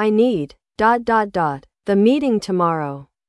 I need dot dot dot the meeting tomorrow.